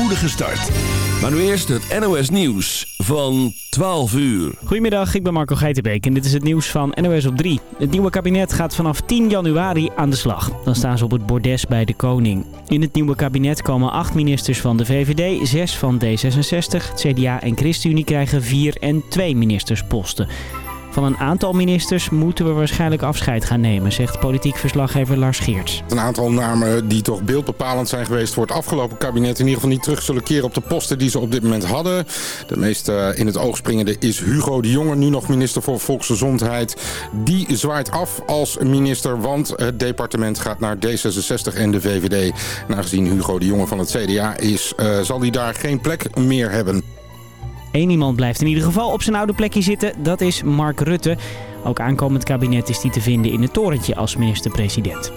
spoedige start. Maar nu eerst het NOS Nieuws van 12 uur. Goedemiddag, ik ben Marco Geitenbeek en dit is het nieuws van NOS op 3. Het nieuwe kabinet gaat vanaf 10 januari aan de slag. Dan staan ze op het bordes bij de koning. In het nieuwe kabinet komen acht ministers van de VVD, zes van D66, het CDA en ChristenUnie krijgen vier en twee ministersposten. Van een aantal ministers moeten we waarschijnlijk afscheid gaan nemen, zegt politiek verslaggever Lars Geerts. Een aantal namen die toch beeldbepalend zijn geweest voor het afgelopen kabinet. In ieder geval niet terug zullen keren op de posten die ze op dit moment hadden. De meest eh, in het oog springende is Hugo de Jonge, nu nog minister voor Volksgezondheid. Die zwaait af als minister, want het departement gaat naar D66 en de VVD. En aangezien Hugo de Jonge van het CDA is, uh, zal hij daar geen plek meer hebben. Eén iemand blijft in ieder geval op zijn oude plekje zitten. Dat is Mark Rutte. Ook aankomend kabinet is die te vinden in het torentje als minister-president.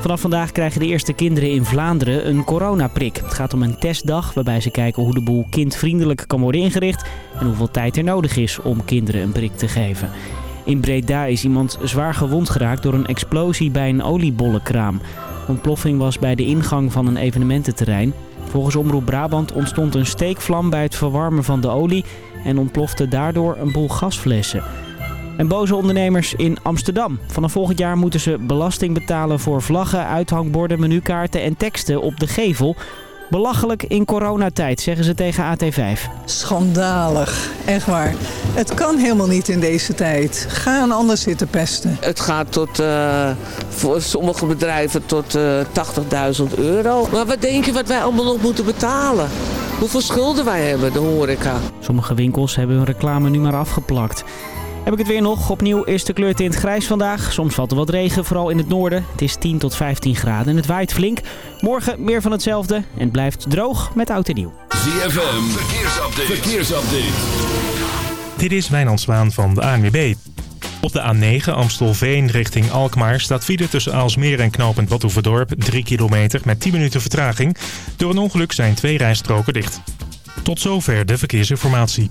Vanaf vandaag krijgen de eerste kinderen in Vlaanderen een coronaprik. Het gaat om een testdag waarbij ze kijken hoe de boel kindvriendelijk kan worden ingericht... en hoeveel tijd er nodig is om kinderen een prik te geven. In Breda is iemand zwaar gewond geraakt door een explosie bij een oliebollenkraam. Ontploffing was bij de ingang van een evenemententerrein. Volgens Omroep Brabant ontstond een steekvlam bij het verwarmen van de olie en ontplofte daardoor een boel gasflessen. En boze ondernemers in Amsterdam. Vanaf volgend jaar moeten ze belasting betalen voor vlaggen, uithangborden, menukaarten en teksten op de gevel. Belachelijk in coronatijd, zeggen ze tegen AT5. Schandalig, echt waar. Het kan helemaal niet in deze tijd. Ga een ander zitten pesten. Het gaat tot, uh, voor sommige bedrijven tot uh, 80.000 euro. Maar wat denk je wat wij allemaal nog moeten betalen? Hoeveel schulden wij hebben, de horeca? Sommige winkels hebben hun reclame nu maar afgeplakt. Heb ik het weer nog. Opnieuw is de kleurtint grijs vandaag. Soms valt er wat regen, vooral in het noorden. Het is 10 tot 15 graden en het waait flink. Morgen meer van hetzelfde en het blijft droog met oud en nieuw. ZFM, verkeersupdate. verkeersupdate. Dit is Wijnand Zwaan van de ANWB. Op de A9 Amstelveen richting Alkmaar staat file tussen Aalsmeer en knooppunt Badhoevedorp 3 kilometer met 10 minuten vertraging. Door een ongeluk zijn twee rijstroken dicht. Tot zover de verkeersinformatie.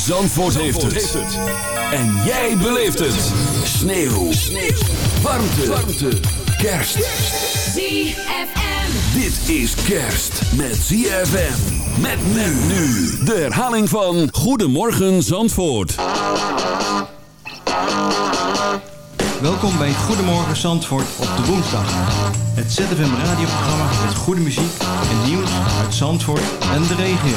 Zandvoort, heeft, het. En jij beleeft het. Sneeuw. Sneeuw. Warmte. Warmte. Kerst. ZFM. Dit is kerst met ZFM. Met men nu. De herhaling van Goedemorgen Zandvoort. Welkom bij Goedemorgen Zandvoort op de woensdag. Het ZFM radioprogramma met goede muziek en nieuws uit Zandvoort en de regio.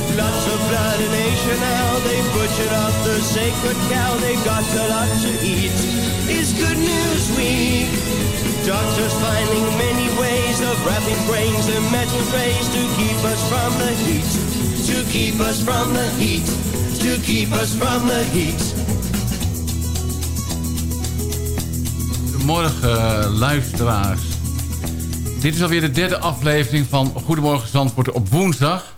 Lots Chanel, they butchered up the sacred cow, they got a lot to eat. It's Good News Week. Doctors finding many ways of wrapping brains in metal trays to keep us from the heat. To keep us from the heat. To keep us from the heat. Goedemorgen, luisteraars. Dit is alweer de derde aflevering van Goedemorgen Zandvoort op woensdag.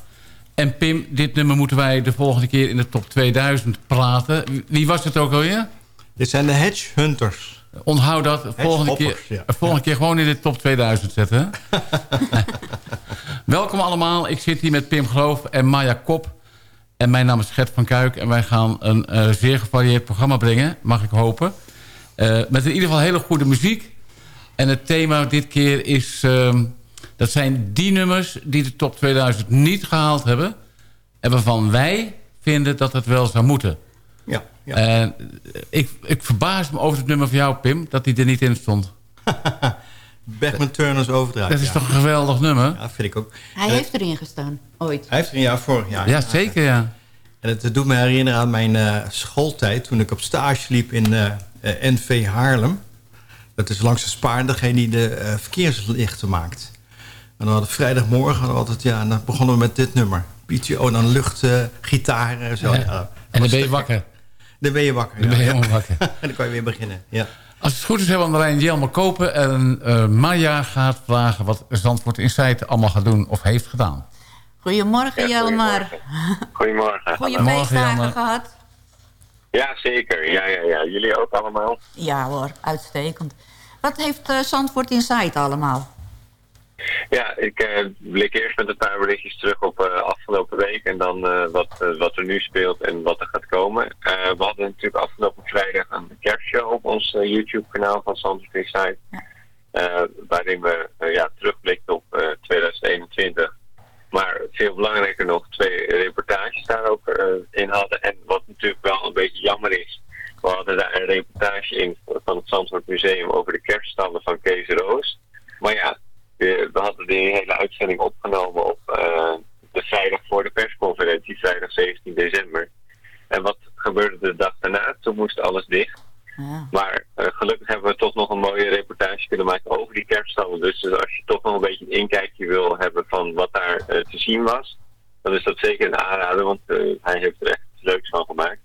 En Pim, dit nummer moeten wij de volgende keer in de top 2000 praten. Wie was het ook alweer? Dit zijn de Hedge Hunters. Onthoud dat. Volgende keer, ja. volgende keer gewoon in de top 2000 zetten. Welkom allemaal. Ik zit hier met Pim Geloof en Maya Kop. En mijn naam is Gert van Kuik. En wij gaan een eh, zeer gevarieerd programma brengen. Mag ik hopen. Eh, met in ieder geval hele goede muziek. En het thema dit keer is... ehm, dat zijn die nummers die de top 2000 niet gehaald hebben. En waarvan wij vinden dat het wel zou moeten. Ja, ja. En ik, ik verbaas me over het nummer van jou, Pim, dat die er niet in stond. Bergman Turner's Overdrive. Dat is ja. toch een geweldig nummer? Ja, vind ik ook. Hij heeft erin gestaan, ooit. Hij heeft er een jaar vorig jaar. Ja, zeker, ja. En het doet me herinneren aan mijn eh, schooltijd... toen ik op stage liep in eh, eh, NV Haarlem. Dat is langs de Spaar, degene die de eh, verkeerslichten maakt. En dan hadden we vrijdagmorgen altijd... Ja, en dan begonnen we met dit nummer. PTO, en dan lucht, eh, gitaar en zo. Ja. Ja, dat En dan ben je wakker. Dan ben je wakker. Dan ben je helemaal wakker. en dan kan je weer beginnen. Ja. Als het goed is hebben we aan de lijn Jelmer Kopen. En eh, Maya gaat vragen wat Zandvoort in feite allemaal gaat doen of heeft gedaan. Goedemorgen, Jelmar. Goedemorgen. Goeie feestdagen gehad. Ja, zeker. Ja, ja, ja. Jullie ook allemaal? Ja hoor, uitstekend. Wat heeft eh, Zandvoort Insight allemaal? Ja, ik eh, blik eerst met een paar berichtjes terug op eh, afgelopen week en dan eh, wat, wat er nu speelt en wat er gaat komen. We hadden natuurlijk afgelopen vrijdag een kerstshow op ons YouTube-kanaal van Insight. eh, waarin we ja, terugblikten op eh, 2021. Maar veel belangrijker nog, twee reportages daar ook eh, in hadden. En wat natuurlijk wel een beetje jammer is, we hadden daar een reportage in van het Zandvoort Museum over de kerststanden van Kees Roos. Maar ja, we, hadden die hele uitzending opgenomen op eh, de vrijdag voor de persconferentie, vrijdag 17 december. En wat gebeurde de dag daarna? Toen moest alles dicht. Ja. Maar eh, gelukkig hebben we toch nog een mooie reportage kunnen maken over die kerststallen. Dus als je toch nog een beetje een inkijkje wil hebben van wat daar eh, te zien was, dan is dat zeker een aanrader, want eh, hij heeft er echt iets leuks van gemaakt.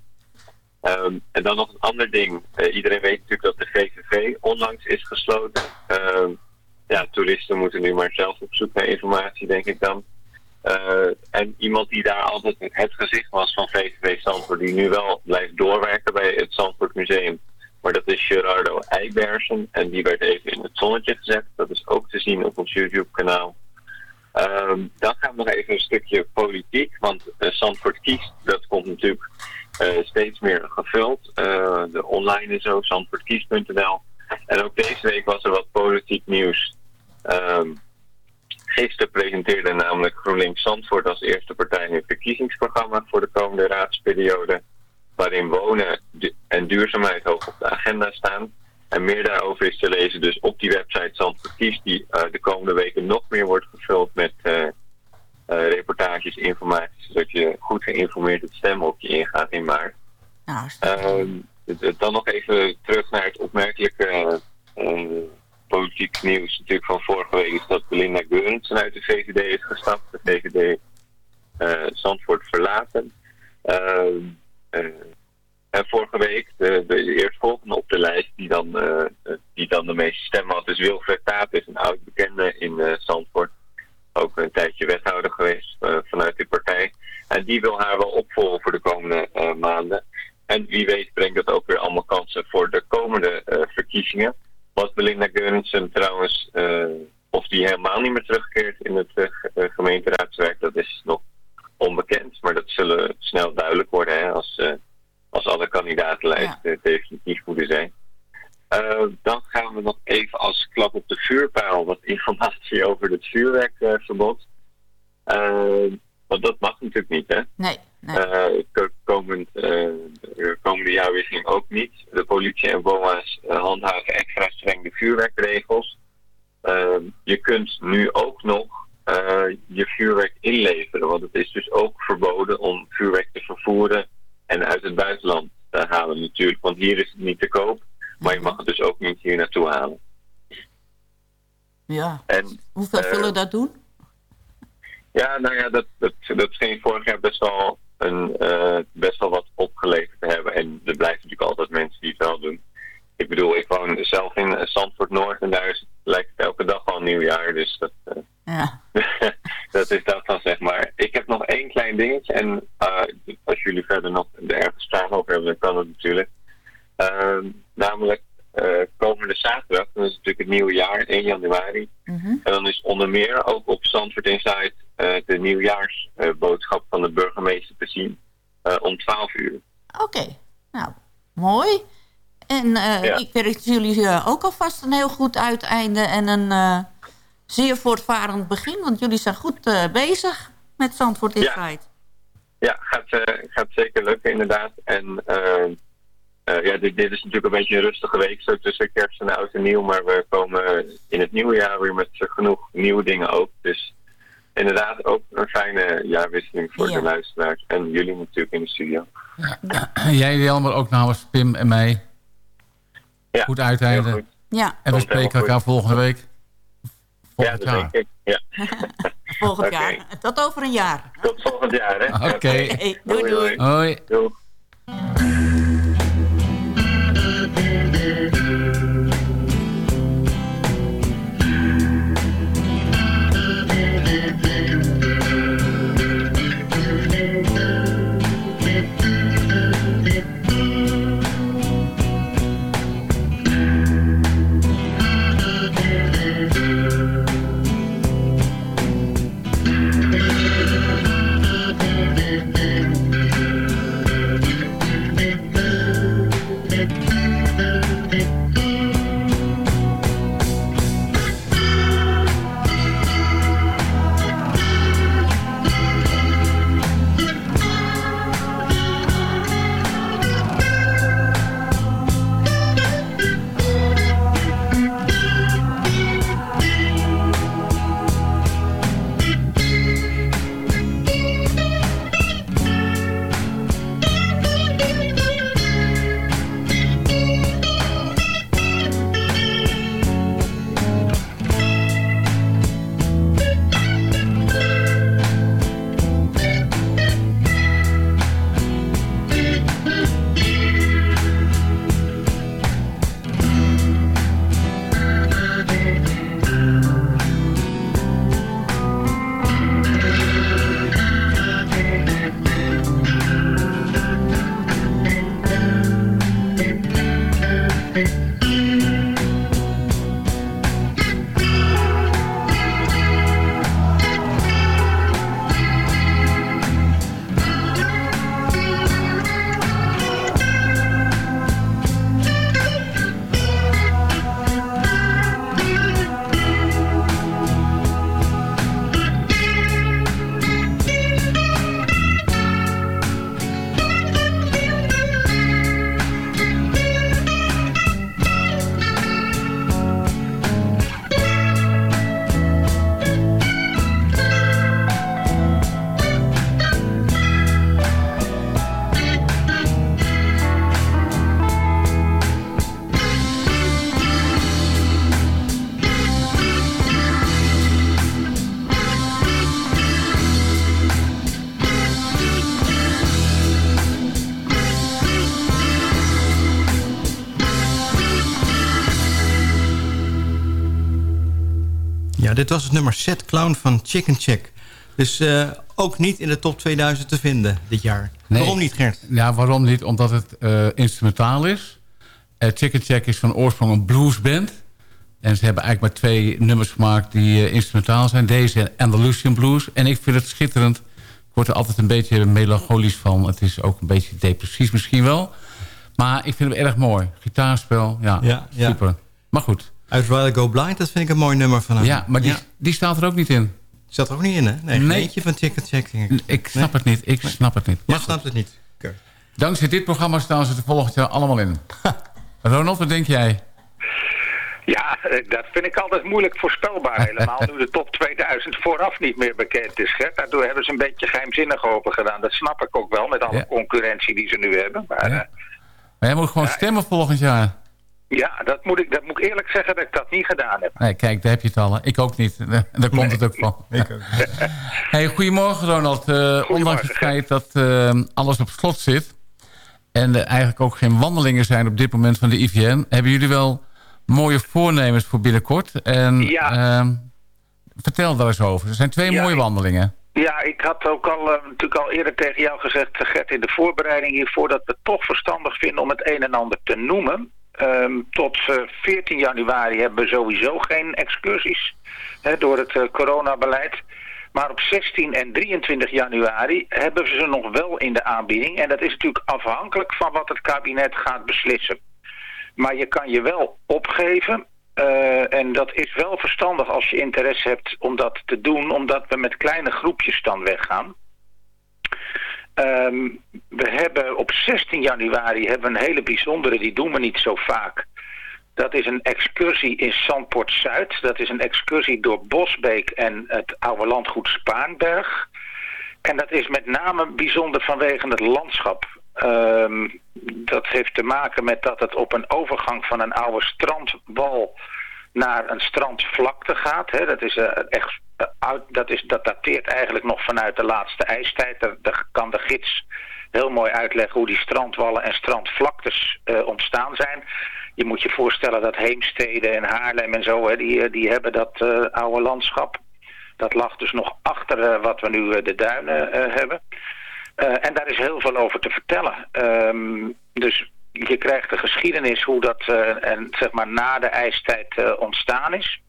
Ehm, en dan nog een ander ding. Eh, iedereen weet natuurlijk dat de VVV onlangs is gesloten. Ehm, ja, toeristen moeten nu maar zelf op zoek naar informatie, denk ik dan. Eh, en iemand die daar altijd het gezicht was van VVV Zandvoort, die nu wel blijft doorwerken bij het Zandvoort Museum. Maar dat is Gerardo Eibersen en die werd even in het zonnetje gezet. Dat is ook te zien op ons YouTube-kanaal. Ehm, dan gaan we nog even een stukje politiek, want eh, Zandvoort kiest, dat komt natuurlijk eh, steeds meer gevuld. Eh, de online en zo, zandvoortkiest.nl. En ook deze week was er wat politiek nieuws. Ehm, gisteren presenteerde namelijk GroenLinks Zandvoort als eerste partij een verkiezingsprogramma voor de komende raadsperiode. Waarin wonen du- en duurzaamheid hoog op de agenda staan. En meer daarover is te lezen dus op die website Zandvoort Kiest, die eh, de komende weken nog meer wordt gevuld met eh, eh, reportages, informatie, zodat je goed geïnformeerd het stemhokje ingaat in maart. Nou, hartstikke Ehm, d- d- dan nog even terug naar het opmerkelijke eh, eh, politiek nieuws natuurlijk van vorige week is dat Belinda Geurensen uit de VVD is gestapt. De VVD eh Zandvoort verlaten. Ehm, eh, en vorige week, de, de eerstvolgende op de lijst die dan, eh, eh, die dan de meeste stemmen had, is Wilfred Taap, is een oud bekende in eh, Zandvoort. Ook een tijdje wethouder geweest eh, vanuit die partij. En die wil haar wel opvolgen voor de komende eh, maanden. En wie weet brengt dat ook weer allemaal kansen voor de komende eh, verkiezingen. Wat Belinda Geurensen trouwens, eh, of die helemaal niet meer terugkeert in het eh, eh, gemeenteraadswerk, dat is nog onbekend. Maar dat zullen snel duidelijk worden hè, als, als alle kandidatenlijsten definitief moeten zijn. Dan gaan we nog even als klap op de vuurpijl wat informatie over het vuurwerkverbod. Want dat mag natuurlijk niet, hè? Nee, nee. Eh, ko- komend, eh, komende jaarwisseling ook niet. De politie en BOA's eh, handhaven extra streng de vuurwerkregels. Eh, je kunt nu ook nog je vuurwerk inleveren, want het is dus ook verboden om vuurwerk te vervoeren en uit het buitenland te halen natuurlijk. Want hier is het niet te koop, maar je mag het dus ook niet hier naartoe halen. Ja. En, Hoeveel zullen dat doen? Ja, nou ja, dat, dat, dat scheen vorig jaar best wel, een, eh, best wel wat opgeleverd te hebben. En er blijven natuurlijk altijd mensen die het wel doen. Ik bedoel, ik woon zelf in eh, Zandvoort Noord en daar is, lijkt het elke dag al nieuwjaar. Dus dat, eh, Ja. dat is dat dan, zeg maar. Ik heb nog één klein dingetje. En als jullie verder nog ergens vragen over hebben, dan kan dat natuurlijk. Ehm, namelijk, eh, komende zaterdag, dan is het natuurlijk het nieuwe jaar, 1 januari. Mhm. En dan is onder meer ook op Zandvoort Inside eh de nieuwjaarsboodschap van de burgemeester te zien. eh, om 12 uur. Oké, nou, mooi. En Ja. ik wens jullie ook alvast een heel goed uiteinde en een zeer voortvarend begin. Want jullie zijn goed bezig met Zandvoort Ja. Inside. Ja, gaat, eh, gaat zeker lukken inderdaad. En eh, ja, dit, dit is natuurlijk een beetje een rustige week zo tussen kerst en oud en nieuw. Maar we komen in het nieuwe jaar weer met genoeg nieuwe dingen ook. Dus inderdaad ook een fijne jaarwisseling voor Ja. de luisteraars. En jullie natuurlijk in de studio. Jij Jelmer ook namens Pim en mij. Ja, goed uiteinde. heel goed. Ja, En we spreken elkaar goed. volgende week. Ja, Volgend jaar. denk ik. Ja. volgend jaar. Tot over een jaar. Tot volgend jaar, hè? Oké. Hey, doei doei. Hoi. Doei. Dit was het nummer Set Clown van Chicken Check. Dus eh, ook niet in de top 2000 te vinden dit jaar. Nee. Waarom niet, Gert? Ja, waarom niet? Omdat het eh, instrumentaal is. Eh, Chicken Check is van oorsprong een bluesband. En ze hebben eigenlijk maar twee nummers gemaakt die instrumentaal zijn. Deze en Andalusian Blues. En ik vind het schitterend. Ik word er altijd een beetje melancholisch van. Het is ook een beetje depressief misschien wel. Maar ik vind hem erg mooi. Gitaarspel, ja, Ja, ja. super. Maar goed. Uit Rather Go Blind, dat vind ik een mooi nummer van hem. Ja, maar die, die staat er ook niet in. Zat er ook niet in, hè? Nee, Nee. eentje van Chicken Check. denk ik. Ik snap het niet. Ik snap het niet. Maar snapt het niet. Oké. Dankzij dit programma staan ze er volgend jaar allemaal in. Ronald, wat denk jij? Ja, eh, dat vind ik altijd moeilijk voorspelbaar. Helemaal nu de top 2000 vooraf niet meer bekend is. Gert. Daardoor hebben ze een beetje geheimzinnig over gedaan. Dat snap ik ook wel met alle concurrentie die ze nu hebben. Maar, ja. maar jij moet gewoon stemmen volgend jaar. Ja, dat moet, ik, dat moet ik eerlijk zeggen dat ik dat niet gedaan heb. Nee, kijk, daar heb je het al. Ik ook niet. Daar komt het ook van. Ik ook. hey, goedemorgen Ronald. Uh, ondanks het feit dat uh, alles op slot zit... en er eigenlijk ook geen wandelingen zijn op dit moment van de IVN... hebben jullie wel mooie voornemens voor binnenkort. En ja. uh, vertel daar eens over. Er zijn twee Ja, mooie wandelingen. Ja, ik had ook al, eh, natuurlijk al eerder tegen jou gezegd, Gert, in de voorbereiding hiervoor, dat we het toch verstandig vinden om het een en ander te noemen. Ehm, tot eh, 14 januari hebben we sowieso geen excursies hè, door het eh, coronabeleid. Maar op 16 en 23 januari hebben we ze nog wel in de aanbieding. En dat is natuurlijk afhankelijk van wat het kabinet gaat beslissen. Maar je kan je wel opgeven. eh, en dat is wel verstandig als je interesse hebt om dat te doen, omdat we met kleine groepjes dan weggaan. Ehm, we hebben op 16 januari hebben een hele bijzondere, die doen we niet zo vaak. Dat is een excursie in Zandpoort Zuid. Dat is een excursie door Bosbeek en het oude landgoed Spaanberg. En dat is met name bijzonder vanwege het landschap. Ehm, dat heeft te maken met dat het op een overgang van een oude strandwal naar een strandvlakte gaat. Hè. Dat, is, eh, echt, dat, is, dat dateert eigenlijk nog vanuit de laatste ijstijd. Daar, kan de gids heel mooi uitleggen hoe die strandwallen en strandvlaktes eh, ontstaan zijn. Je moet je voorstellen dat Heemstede en Haarlem en zo, hè, die, eh, die hebben dat eh, oude landschap. Dat lag dus nog achter eh, wat we nu eh, de duinen eh, hebben. Eh, en daar is heel veel over te vertellen. Ehm, dus je krijgt de geschiedenis hoe dat eh, en, zeg maar, na de ijstijd eh, ontstaan is.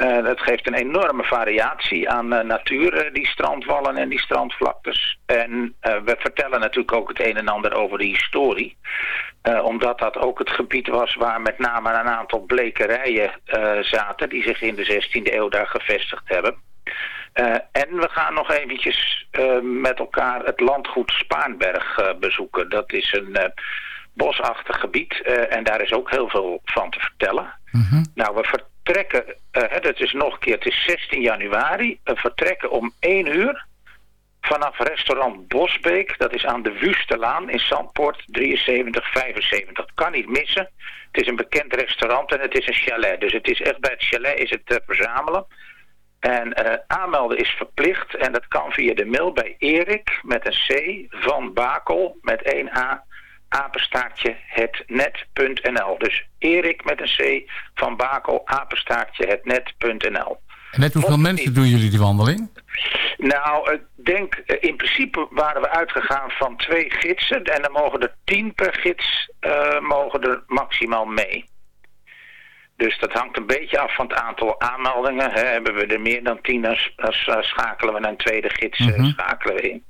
Eh, dat geeft een enorme variatie aan eh, natuur, eh, die strandwallen en die strandvlaktes. En we vertellen natuurlijk ook het een en ander over de historie. Omdat dat ook het gebied was waar met name een aantal blekerijen zaten... die zich in de 16e eeuw daar gevestigd hebben. En we gaan nog eventjes met elkaar het landgoed Spaanberg bezoeken. Dat is een bosachtig gebied en daar is ook heel veel van te vertellen. Nou, we vertrekken, eh, dat is nog een keer, het is 16 januari. We vertrekken om 1 uur vanaf restaurant Bosbeek. Dat is aan de Wustelaan in Zandpoort 7375. Dat kan niet missen. Het is een bekend restaurant en het is een chalet. Dus het is echt bij het chalet is het te verzamelen. En eh, aanmelden is verplicht en dat kan via de mail bij Erik met een C van Bakel met 1 A apenstaartje hetnet.nl. Dus Erik met een C van Bakel apenstaartje hetnet.nl. En net hoeveel mensen doen jullie die wandeling? Nou, ik denk, eh, in principe waren we uitgegaan van twee gidsen. En dan mogen er tien per gids eh, mogen er maximaal mee. Dus dat hangt een beetje af van het aantal aanmeldingen. Hè. Hebben we er meer dan tien, dan dan schakelen we naar een tweede gids eh, Mhm. schakelen we in.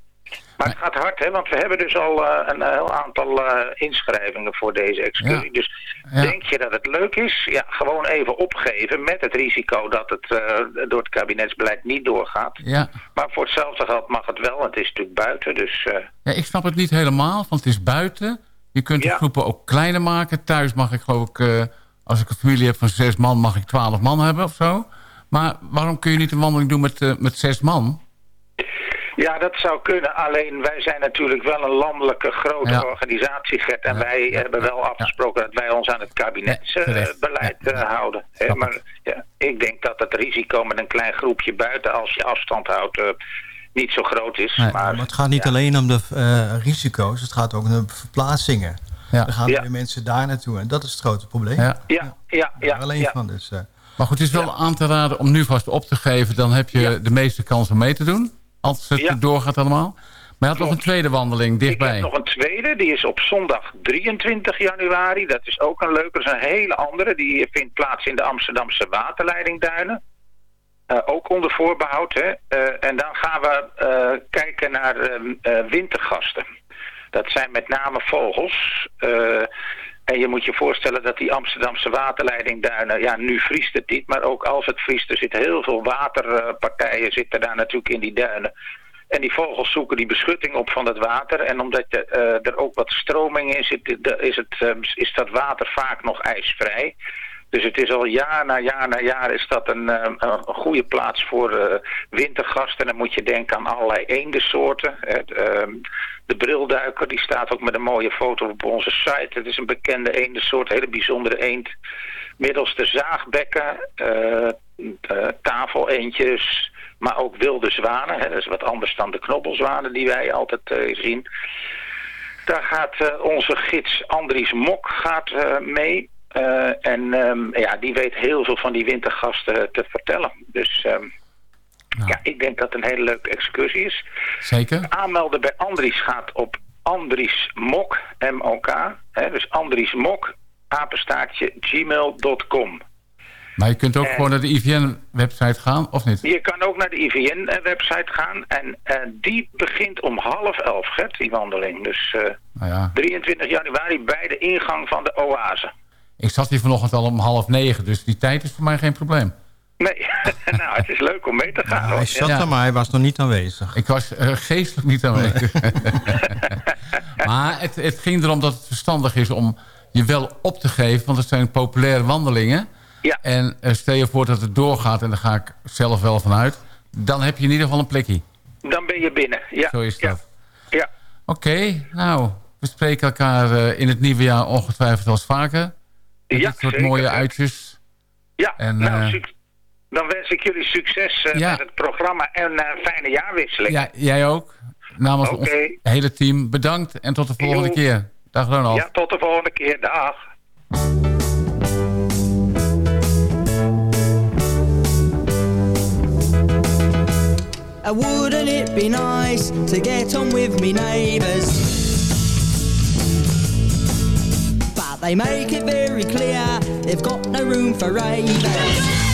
Maar het gaat hard, hè, want we hebben dus al eh, een heel aantal eh, inschrijvingen voor deze excursie. Dus Ja. denk je dat het leuk is? Ja, gewoon even opgeven met het risico dat het eh, door het kabinetsbeleid niet doorgaat. Ja. Maar voor hetzelfde geld mag het wel. Het is natuurlijk buiten, dus... eh, ja, ik snap het niet helemaal, want het is buiten. Je kunt de Ja. groepen ook kleiner maken. Thuis mag ik geloof ik, eh, als ik een familie heb van zes man, mag ik twaalf man hebben of zo. Maar waarom kun je niet een wandeling doen met, eh, met zes man? Ja, dat zou kunnen. Alleen wij zijn natuurlijk wel een landelijke grote Ja. organisatie, Gert. En wij hebben wel afgesproken dat wij ons aan het kabinetsbeleid houden. Hè, maar ja, ik denk dat het risico met een klein groepje buiten, als je afstand houdt, eh, niet zo groot is. Maar, maar het gaat niet alleen om de eh, risico's, het gaat ook om de verplaatsingen. Ja. Er gaan Ja. weer mensen daar naartoe en dat is het grote probleem. Ja. ja, ja, ja. Ja. van dus. eh, Maar goed, het is wel aan te raden om nu vast op te geven. Dan heb je de meeste kans om mee te doen. Als het Ja. doorgaat allemaal. Maar je had nog een tweede wandeling Ik dichtbij. heb nog een tweede, die is op zondag 23 januari. Dat is ook een leuke, dat is een hele andere. Die vindt plaats in de Amsterdamse waterleidingduinen. Eh, ook onder voorbehoud. Hè. Eh, en dan gaan we eh, kijken naar ehm, eh, wintergasten. Dat zijn met name vogels. En je moet je voorstellen dat die Amsterdamse waterleidingduinen... ja, nu vriest het niet, maar ook als het vriest... er zitten heel veel waterpartijen zitten daar natuurlijk in die duinen. En die vogels zoeken die beschutting op van het water. En omdat eh, er ook wat stroming in zit, is, het, eh, is dat water vaak nog ijsvrij. Dus het is al jaar na jaar na jaar is dat een, eh, goede plaats voor eh, wintergasten. En dan moet je denken aan allerlei eendensoorten. Ehm, de brilduiker, die staat ook met een mooie foto op onze site. Het is een bekende eendensoort, een hele bijzondere eend. Middels de zaagbekken, uh, tafeleentjes, maar ook wilde zwanen. Hè. Dat is wat anders dan de knobbelzwanen die wij altijd zien. Daar gaat onze gids Andries Mok gaat, mee. Uh, en um, ja, die weet heel veel van die wintergasten te vertellen. Dus um, nou. ja, ik denk dat het een hele leuke excursie is. Zeker. Aanmelden bij Andries gaat op Andries Mok, M-O-K. Dus Andries Mok, apenstaartje, gmail.com. Maar je kunt ook en, gewoon naar de IVN-website gaan, of niet? Je kan ook naar de IVN-website gaan. En uh, die begint om half elf, Gert, die wandeling. Dus uh, nou ja. 23 januari bij de ingang van de oase. Ik zat hier vanochtend al om half negen, dus die tijd is voor mij geen probleem. Nee, nou, het is leuk om mee te gaan. Ja, hij zat ja. er, maar hij was nog niet aanwezig. Ik was uh, geestelijk niet aanwezig. maar het, het, ging erom dat het verstandig is om je wel op te geven, want het zijn populaire wandelingen. Ja. En uh, stel je voor dat het doorgaat, en daar ga ik zelf wel vanuit, dan heb je in ieder geval een plekje. Dan ben je binnen, ja. Zo is dat. Ja. ja. Oké, okay, nou, we spreken elkaar uh, in het nieuwe jaar ongetwijfeld als vaker. Met ja, dit soort zeker. mooie uitjes. Ja, en, nou, uh, dan wens ik jullie succes uh, ja. met het programma en een uh, fijne jaarwisseling. Ja, jij ook. Namens okay. ons hele team bedankt en tot de volgende keer. Dag Ronald. Ja, tot de volgende keer. Dag. Uh, wouldn't it be nice to get on with me neighbours? They make it very clear they've got no room for ravers.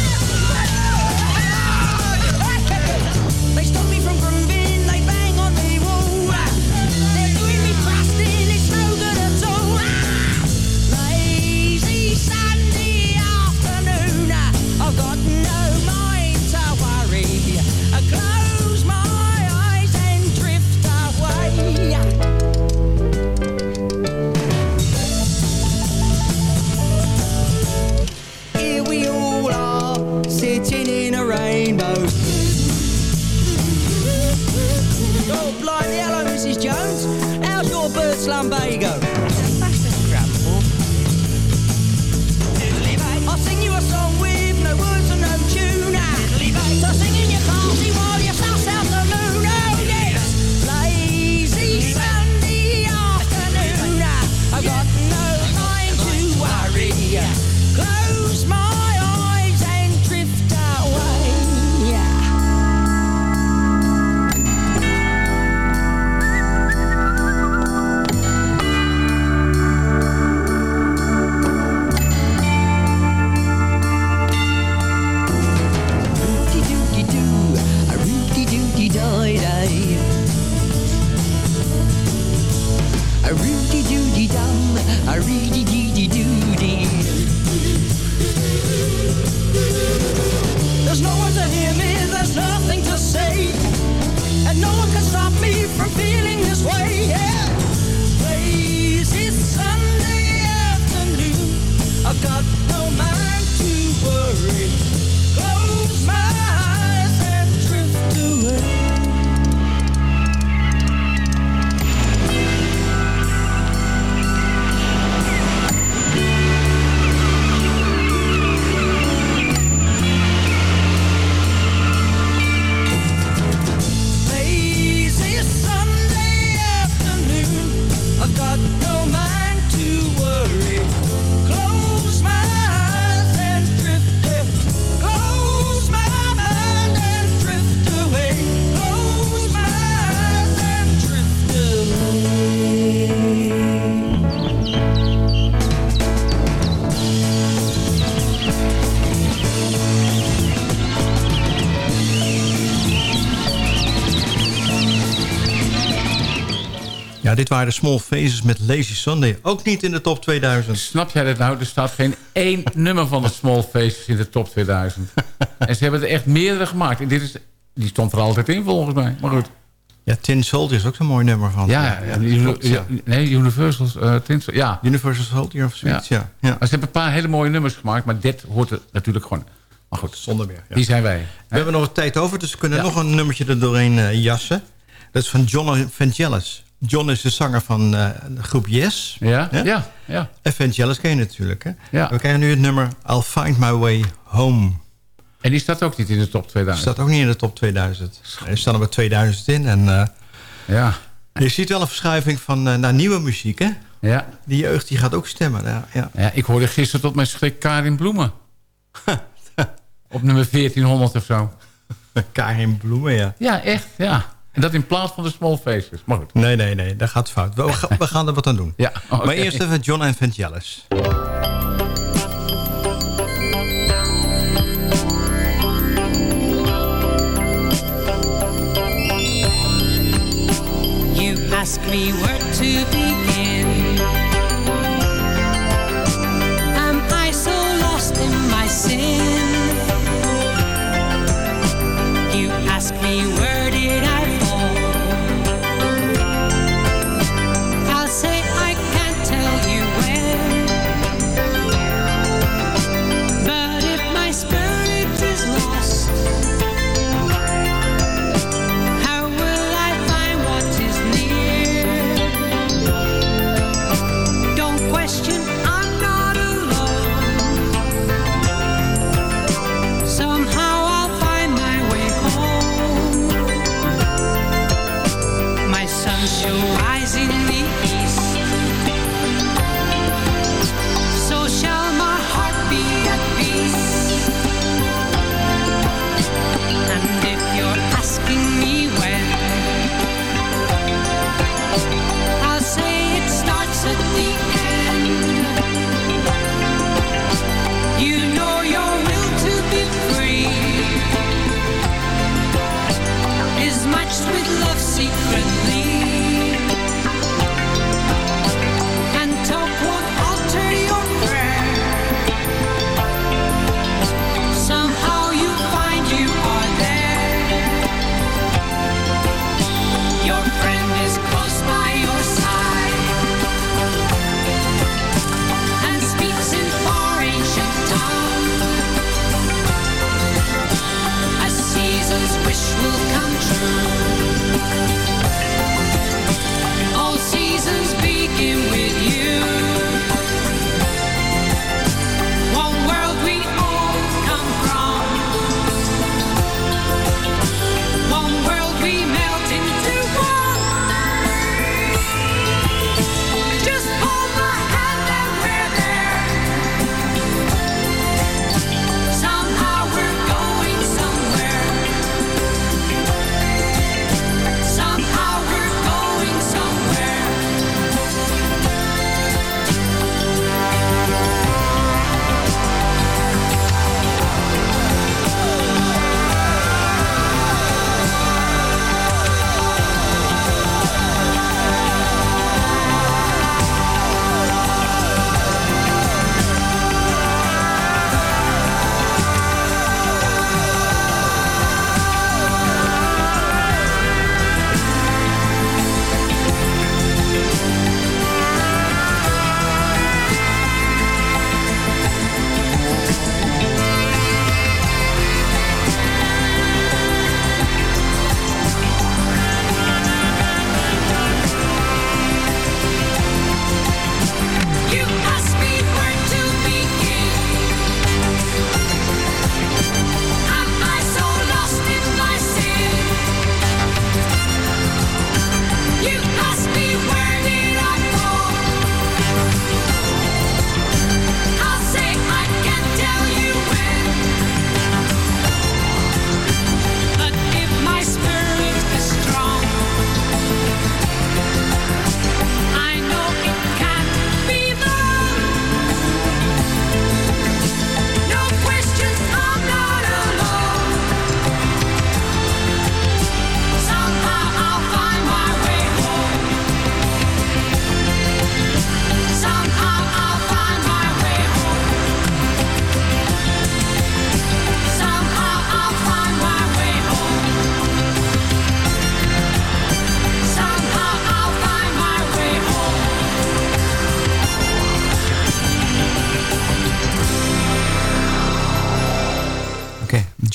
How's your bird slumbago? Ja, dit waren de Small Faces met Lazy Sunday. Ook niet in de top 2000. Snap jij dat nou? Er staat geen één nummer van de Small Faces in de top 2000. en ze hebben er echt meerdere gemaakt. En dit is, die stond er altijd in volgens mij. Maar goed. Ja, Tin Soldier is ook zo'n mooi nummer van. Ja, ja, ja, nee, Universal uh, Tinsel, ja. Universal Soldier of zoiets, ja. ja. Ze hebben een paar hele mooie nummers gemaakt, maar dit hoort er natuurlijk gewoon. Maar goed, zonder meer. Die zijn wij. We hebben nog wat tijd over, dus we kunnen nog een nummertje er doorheen eh, jassen. Dat is van John Vangelis. John is de zanger van eh, de groep Yes. Ja, ja, ja. Ken je natuurlijk, hè? Ja. We krijgen nu het nummer I'll Find My Way Home. En die staat ook niet in de top 2000. Staat ook niet in de top 2000. Er staan er maar 2000 in. En, eh, ja. Je ziet wel een verschuiving van, eh, naar nieuwe muziek, hè? Ja. Die jeugd die gaat ook stemmen. Ja, ja. Ja, ik hoorde gisteren tot mijn schrik Karin Bloemen. Op nummer 1400 of zo. Karin Bloemen, ja. Ja, echt, ja. En dat in plaats van de Small Faces. Maar goed. Nee, nee, nee, dat gaat fout. We, ga- we gaan er wat aan doen. Ja. Maar eerst even John en Vangelis. You ask me where to begin. Am I so lost in my sin? You ask me where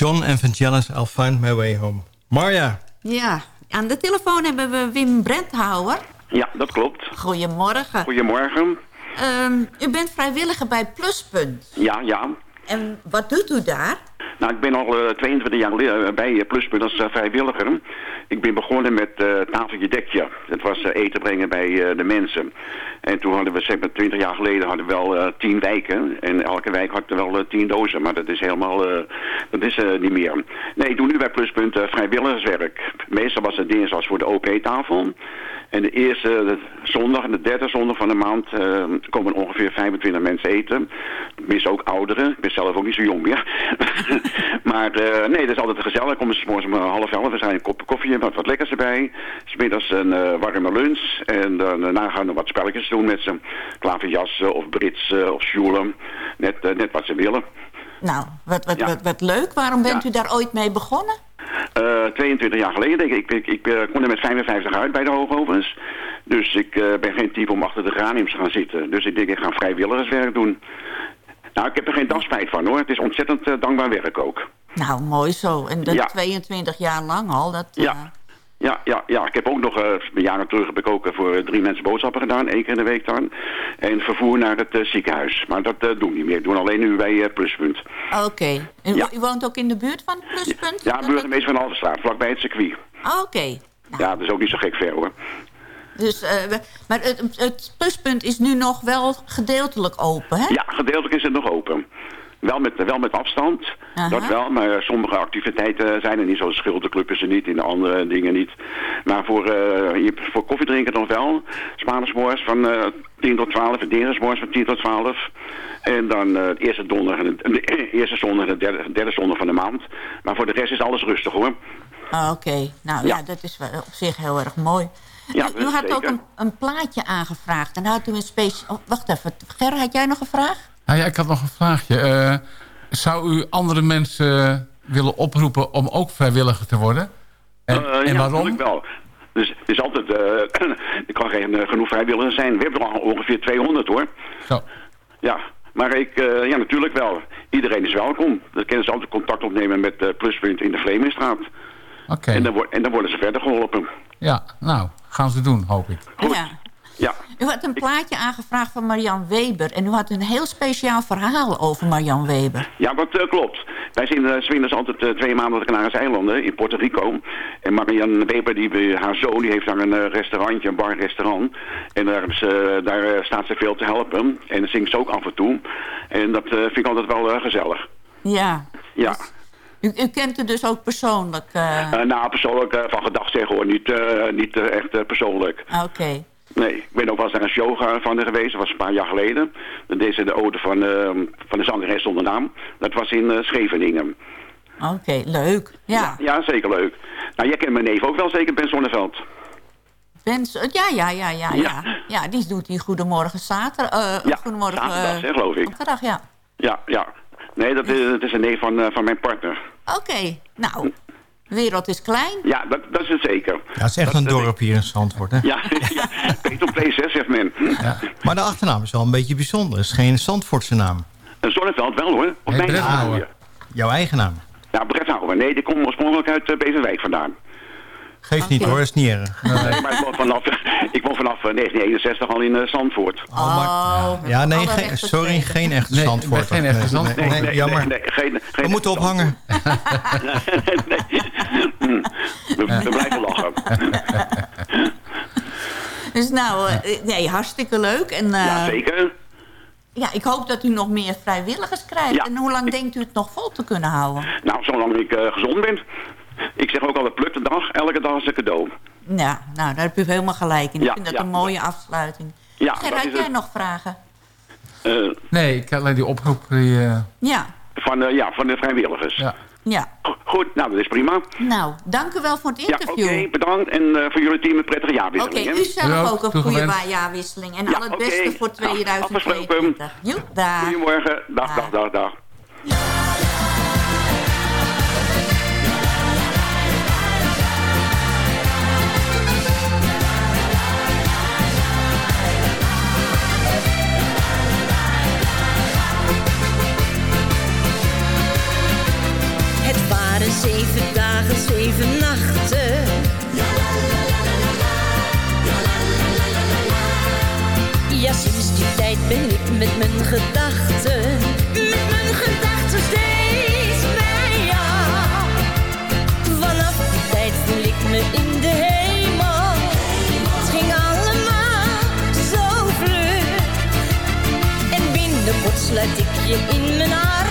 John and Vangelis, I'll Find My Way Home. Marja. Ja, aan de telefoon hebben we Wim Brenthouwer. Ja, dat klopt. Goedemorgen. Goedemorgen. Ehm, u bent vrijwilliger bij Pluspunt. Ja, ja. En wat doet u daar? Nou, ik ben al eh, 22 jaar bij eh, Pluspunt als eh, vrijwilliger. Ik ben begonnen met eh tafeltje dekje. Dat was eh, eten brengen bij eh, de mensen. En toen hadden we, zeg maar 20 jaar geleden, hadden we wel 10 wijken. En elke wijk had er wel 10 dozen. Maar dat is helemaal, dat is niet meer. Nee, ik doe nu bij Pluspunt vrijwilligerswerk. Meestal was het dinsdag voor de OP-tafel. En de eerste zondag en de derde zondag van de maand komen ongeveer 25 mensen eten. Tenminste ook ouderen. Ik ben zelf ook niet zo jong meer. maar nee, dat is altijd gezellig. Komen ze morgens om half elf. Zijn een kop koffie en wat, lekkers erbij. Smiddags een eh, warme lunch. En daarna gaan we wat spelletjes doen met ze. Klaverjassen of brits eh, of sjoelen. Net, eh, net wat ze willen. Nou, wat, wat, Ja. wat, wat leuk. Waarom bent Ja. u daar ooit mee begonnen? Eh, 22 jaar geleden denk ik. Ik, ik, ik eh, kon er met 55 uit bij de hoogovens. Dus ik eh, ben geen type om achter de geraniums te gaan zitten. Dus ik denk ik ga vrijwilligerswerk doen. Nou, ik heb er geen dagspijt van hoor. Het is ontzettend eh, dankbaar werk ook. Nou, mooi zo. En dat Ja. 22 jaar lang al. Dat, eh, Ja. Ja, ja, ja, ik heb ook nog, eh jaren terug heb ik ook eh, voor drie mensen boodschappen gedaan, één keer in de week dan. En vervoer naar het ziekenhuis. Maar dat eh doe ik niet meer. Ik doe alleen nu bij Pluspunt. Oké. En u woont ook in de buurt van Pluspunt? Ja, burgemeester van Alverstraat, vlakbij het circuit. Oké. Ja, dat is ook niet zo gek ver hoor. Dus, we- maar het, het pluspunt is nu nog wel gedeeltelijk open, hè? Ja, gedeeltelijk is het nog open. Wel met, wel met afstand, Aha. dat wel. Maar sommige activiteiten zijn er niet. Zoals schilderclub is er niet, in de andere dingen niet. Maar voor, eh je, voor koffiedrinken nog wel. Spaandersmoors van eh 10 tot 12 en van 10 tot 12. En dan eh, de eerste donderdag en de, de eerste zondag en de derde, derde zondag van de maand. Maar voor de rest is alles rustig hoor. Ah, Oké, nou ja. dat is wel op zich heel erg mooi. Ja, u, u had ook een, een plaatje aangevraagd en had u een speciaal... Oh, wacht even, Ger, had jij nog een vraag? Nou ja, ik had nog een vraagje. Eh, zou u andere mensen willen oproepen om ook vrijwilliger te worden? En, Eh, en ja, waarom? natuurlijk wel. Dus het is altijd, eh er kan geen genoeg vrijwilligers zijn. We hebben er al ongeveer 200 hoor. Zo. Ja, maar ik, eh, ja natuurlijk wel. Iedereen is welkom. Dan kunnen ze altijd contact opnemen met Pluspunt in de Vlemingstraat. Oké. En, en dan worden ze verder geholpen. Ja, nou, gaan ze doen, hoop ik. Ja. Ja. U had een plaatje aangevraagd van Marian Weber... en u had een heel speciaal verhaal over Marian Weber. Ja, dat eh, klopt. Wij zien uh, altijd eh, twee maanden op de Canarische eilanden in Puerto Rico. En Marianne Weber, die, haar zoon, die heeft daar een restaurantje, een bar-restaurant. En daar, is, daar staat ze veel te helpen. En dan zingt ze ook af en toe. En dat vind ik altijd wel gezellig. Ja. Ja. U, u kent haar dus ook persoonlijk? Eh, nou, persoonlijk van gedacht zeggen hoor, niet, niet echt persoonlijk. Oké. Nee, ik ben ook wel eens naar een show van geweest, dat was een paar jaar geleden. Dan deed ze de ode van, eh, van de zangeres zonder naam. Dat was in eh, Scheveningen. Oké, leuk. Ja. Ja, zeker leuk. Nou, jij kent mijn neef ook wel zeker, Ben Zonneveld. Wens, ja, ja, ja, ja, ja. Ja, die doet die Goedemorgen Zaterdag. Ja, Goedemorgen zaterdag, hè, geloof ik. Zaterdag, ja. Ja, ja. Nee, dat is, dat is een neef van, eh, van mijn partner. Oké, nou, wereld is klein. Ja, dat, dat is het zeker. Ja, het is echt een dorp hier in Zandvoort, hè? Ja, ja. Peter Place, hè, zegt men. Maar de achternaam is wel een beetje bijzonder. Het is geen Zandvoortse naam. Een Zonneveld wel hoor. Op mijn naam. Jouw eigen naam. Ja, Bretthouwer. Nee, die komt oorspronkelijk uit uh, Beverwijk vandaan. Geeft niet hoor, is niet erg. Nee, maar ik woon vanaf, ik woon vanaf eh, 1961 al in uh, Zandvoort. Oh, Ja, nee, geen- sorry, geen echte Nee, Zandvoort. geen echte Zandvoort. Nee, nee, Nee, jammer. nee, nee, geen, geen We moeten ophangen. We, we blijven lachen. Dus nou, eh, nee, hartstikke leuk. En, eh, Ja, zeker. ja, ik hoop dat u nog meer vrijwilligers krijgt. Ja. En hoe lang denkt u het nog vol te kunnen houden? Nou, zolang ik eh, gezond ben. Ik zeg ook altijd, pluk de dag. Elke dag is een cadeau. Ja, nou, daar heb u helemaal gelijk in. Ik Ja, vind dat ja. een mooie afsluiting. Ja, Ger, dat had jij het. nog vragen? Eh, Nee, ik had alleen die oproep. Die, eh, Ja, van, eh, ja, van de vrijwilligers. ja. Ja. Go- Goed, nou, dat is prima. Nou, dank u wel voor het Ja, oké, interview. bedankt. En eh, voor jullie team een prettige Oké, jaarwisseling. hè? u zelf Ja, ook een goede jaarwisseling. En Ja, al het oké. beste voor Nou, 2022. Joep, daar. Goedemorgen. Dag, dag, dag, dag. Het Zeven dagen, zeven nachten. Ja, sinds die tijd ben ik met mijn gedachten. Met mijn gedachten steeds bij jou. Vanaf die tijd voel ik me in de hemel. Het ging allemaal zo vlug. En binnenkort sluit ik je in mijn armen.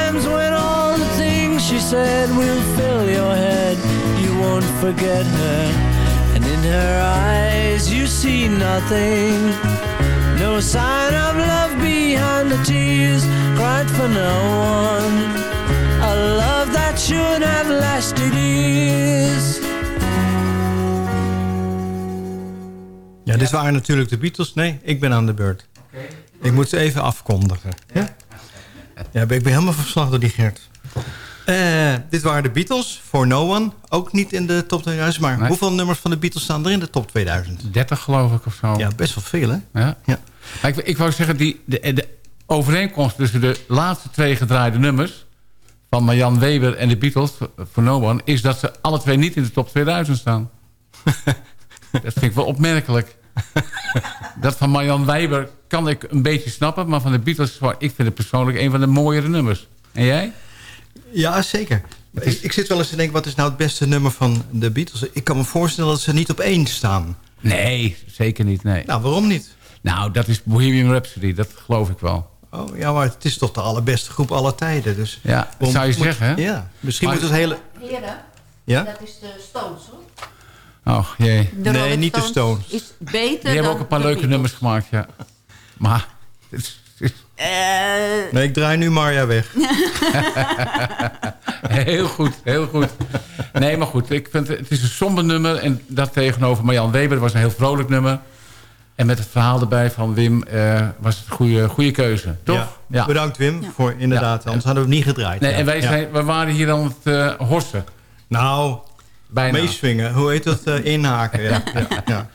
said will fill your head. You won't forget her, and in her eyes you see nothing. No sign of love behind the tears cried for no one. A love that should have lasted years. Ja, dit waren natuurlijk de Beatles. Nee, ik ben aan de beurt. Ik moet ze even afkondigen. Ja, ja ik ben helemaal verslag door die Gert. Eh, dit waren de Beatles, For No One. Ook niet in de top 2000. Maar Nee. hoeveel nummers van de Beatles staan er in de top 2000? 30 geloof ik of zo. Ja, best wel veel hè? Ja. Maar Ik, ik wou zeggen, die, de, de overeenkomst tussen de laatste twee gedraaide nummers... van Marjan Weber en de Beatles, voor No One... is dat ze alle twee niet in de top 2000 staan. dat vind ik wel opmerkelijk. dat van Marjan Weber kan ik een beetje snappen... maar van de Beatles, ik vind het persoonlijk een van de mooiere nummers. En jij? Ja, zeker. Ik, ik zit wel eens te denken, wat is nou het beste nummer van de Beatles? Ik kan me voorstellen dat ze niet op één staan. Nee, zeker niet, nee. Nou, waarom niet? Nou, dat is Bohemian Rhapsody, dat geloof ik wel. Oh, ja, maar het is toch de allerbeste groep aller tijden. Dus Ja, dat zou je moet- zeggen, hè? Ja, misschien Maar- moet het hele... Heren, Ja? dat is de Stones, hoor. Oh, jee. De Rolling Is beter Die hebben ook een paar leuke Beatles. nummers gemaakt, ja. Maar... het is- Eh, Nee, ik draai nu Marja weg. heel goed, heel goed. Nee, maar goed, ik vind, het is een somber nummer. En dat tegenover Marjan Weber was een heel vrolijk nummer. En met het verhaal erbij van Wim eh, was het een goede, goede keuze, toch? Ja. Bedankt Wim, voor inderdaad. Anders hadden we het niet gedraaid. Nee, Ja. en wij, Ja. zijn, we waren hier aan het eh, horsen. Nou, Bijna. meeswingen. Hoe heet dat? eh, inhaken. Ja.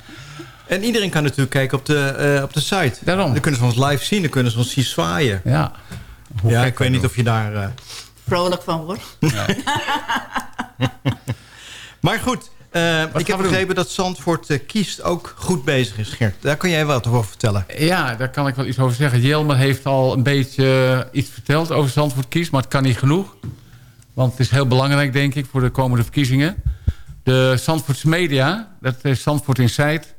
Ja, ja. En iedereen kan natuurlijk kijken op de, eh, op de site. Daarom. Dan kunnen ze ons live zien. Dan kunnen ze ons zien zwaaien. Ja. ja, gek ik weet niet of je daar... eh, vrolijk van wordt. Maar goed, eh, ik heb doen? begrepen dat Zandvoort kiest ook goed bezig is, Gert. Daar kan jij wat over vertellen. Ja, daar kan ik wel iets over zeggen. Jelmer heeft al een beetje iets verteld over Zandvoort Kies, maar het kan niet genoeg. Want het is heel belangrijk, denk ik, voor de komende verkiezingen. De Zandvoortse media, dat is Zandvoort Insight...